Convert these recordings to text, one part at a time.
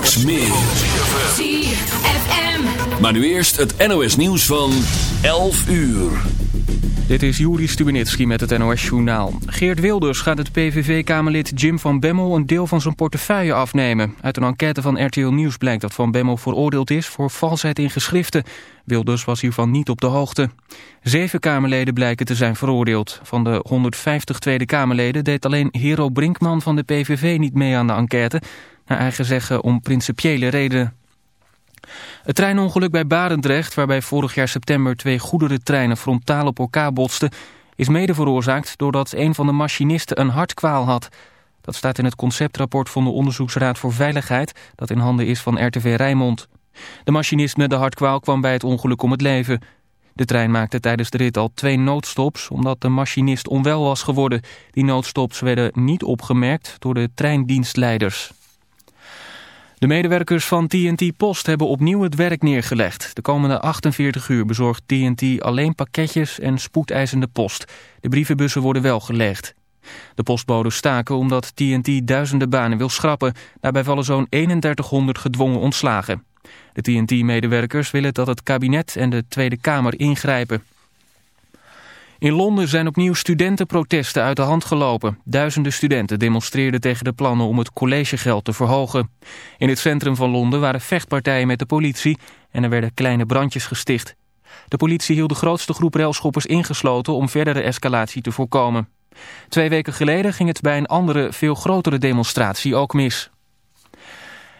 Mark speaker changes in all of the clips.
Speaker 1: Straks meer.
Speaker 2: ZFM.
Speaker 1: Maar nu eerst het NOS nieuws van 11 uur.
Speaker 3: Dit is Juri Stubenitski met het NOS-journaal. Geert Wilders gaat het PVV-kamerlid Jim van Bemmel een deel van zijn portefeuille afnemen. Uit een enquête van RTL Nieuws blijkt dat Van Bemmel veroordeeld is voor valsheid in geschriften. Wilders was hiervan niet op de hoogte. Zeven Kamerleden blijken te zijn veroordeeld. Van de 150 Tweede Kamerleden deed alleen Hero Brinkman van de PVV niet mee aan de enquête. Eigen zeggen om principiële redenen. Het treinongeluk bij Barendrecht, waarbij vorig jaar september twee goederentreinen frontaal op elkaar botsten, is mede veroorzaakt doordat een van de machinisten een hartkwaal had. Dat staat in het conceptrapport van de Onderzoeksraad voor Veiligheid, dat in handen is van RTV Rijnmond. De machinist met de hartkwaal kwam bij het ongeluk om het leven. De trein maakte tijdens de rit al twee noodstops, omdat de machinist onwel was geworden. Die noodstops werden niet opgemerkt door de treindienstleiders. De medewerkers van TNT Post hebben opnieuw het werk neergelegd. De komende 48 uur bezorgt TNT alleen pakketjes en spoedeisende post. De brievenbussen worden wel gelegd. De postboden staken omdat TNT duizenden banen wil schrappen. Daarbij vallen zo'n 3100 gedwongen ontslagen. De TNT-medewerkers willen dat het kabinet en de Tweede Kamer ingrijpen. In Londen zijn opnieuw studentenprotesten uit de hand gelopen. Duizenden studenten demonstreerden tegen de plannen om het collegegeld te verhogen. In het centrum van Londen waren vechtpartijen met de politie en er werden kleine brandjes gesticht. De politie hield de grootste groep railschoppers ingesloten om verdere escalatie te voorkomen. Twee weken geleden ging het bij een andere, veel grotere demonstratie ook mis.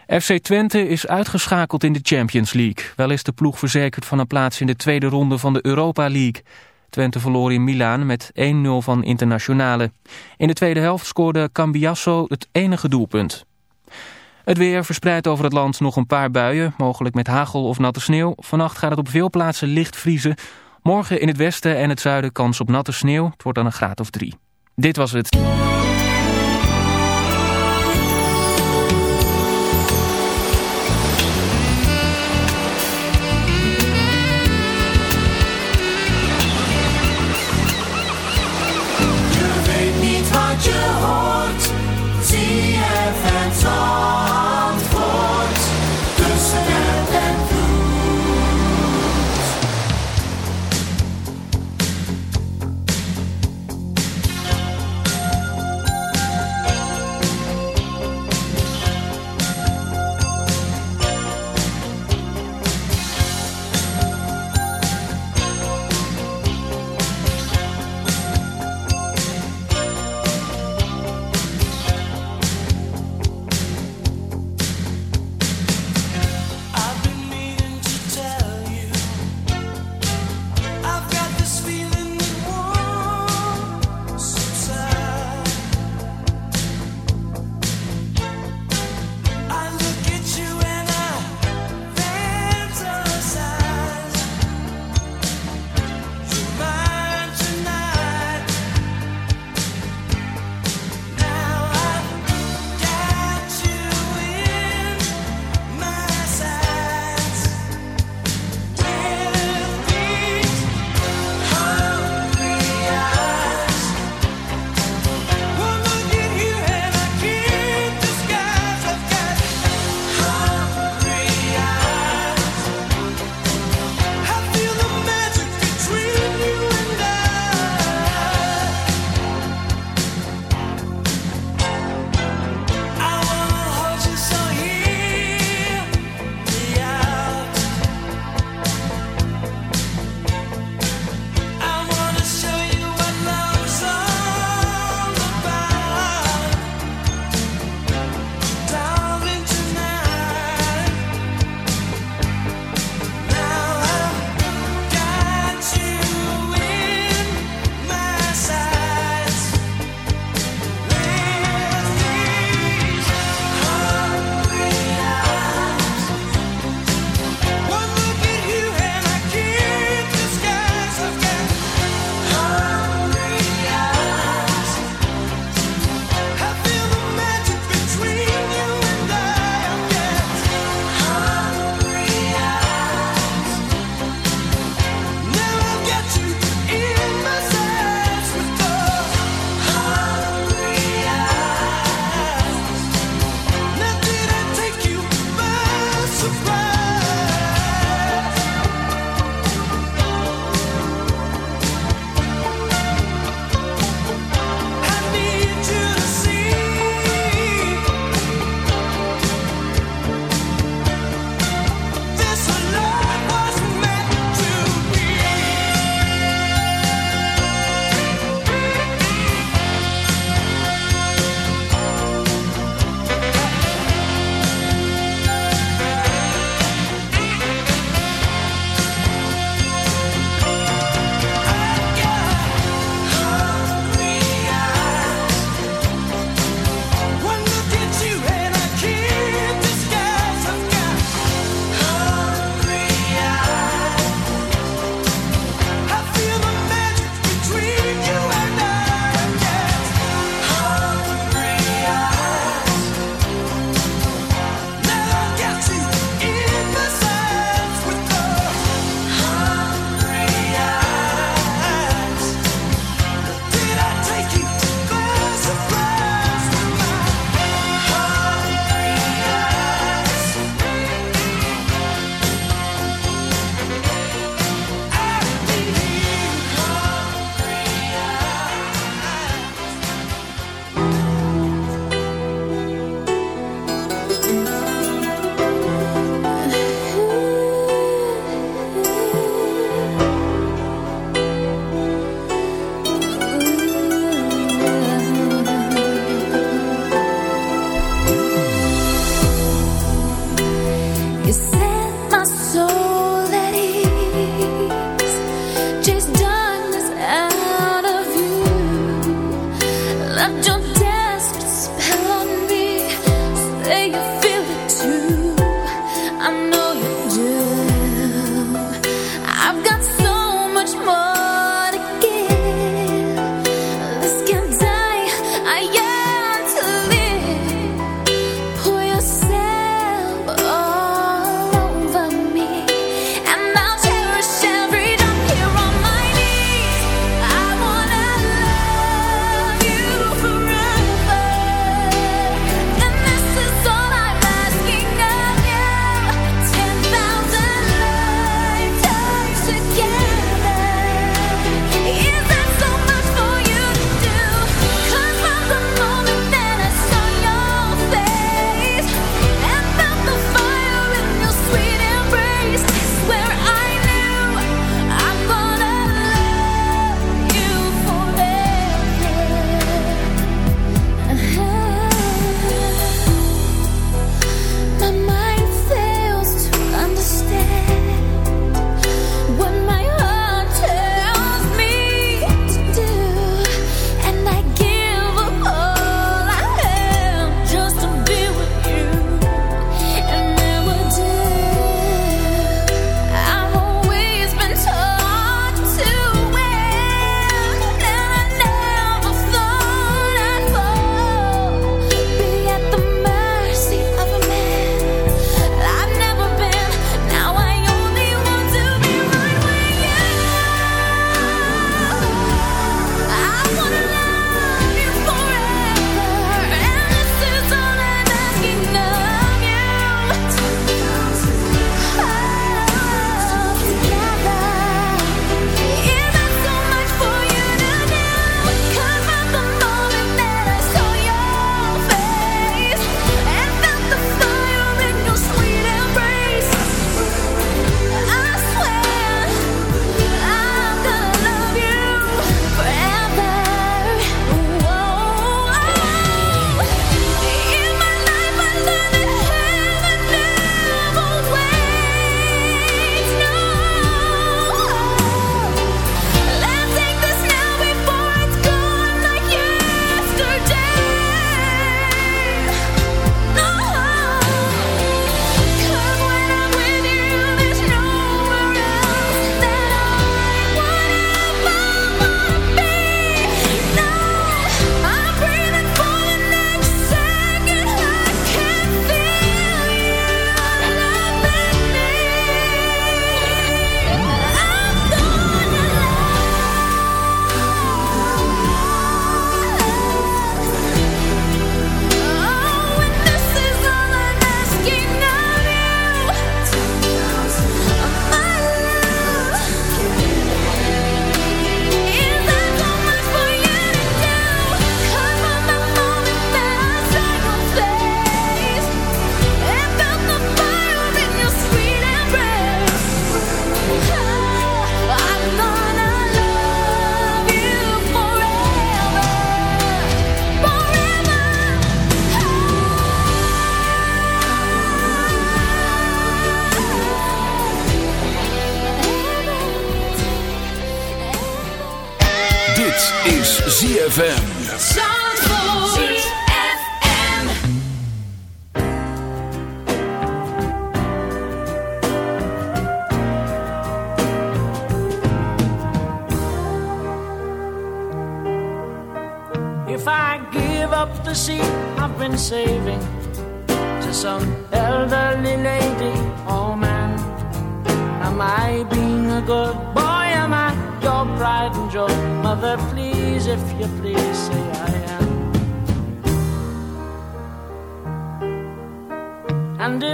Speaker 3: FC Twente is uitgeschakeld in de Champions League. Wel is de ploeg verzekerd van een plaats in de tweede ronde van de Europa League. Twente verloor in Milaan met 1-0 van Internationale. In de tweede helft scoorde Cambiasso het enige doelpunt. Het weer verspreidt over het land nog een paar buien, mogelijk met hagel of natte sneeuw. Vannacht gaat het op veel plaatsen licht vriezen. Morgen in het westen en het zuiden kans op natte sneeuw. Het wordt dan een graad of drie. Dit was het.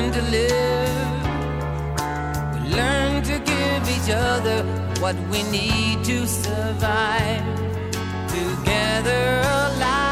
Speaker 4: learn to live. We learn to give each other what we need to survive. Together alive.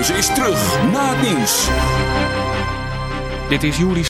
Speaker 5: Keuze is terug na het nieuws.
Speaker 3: Dit is Juli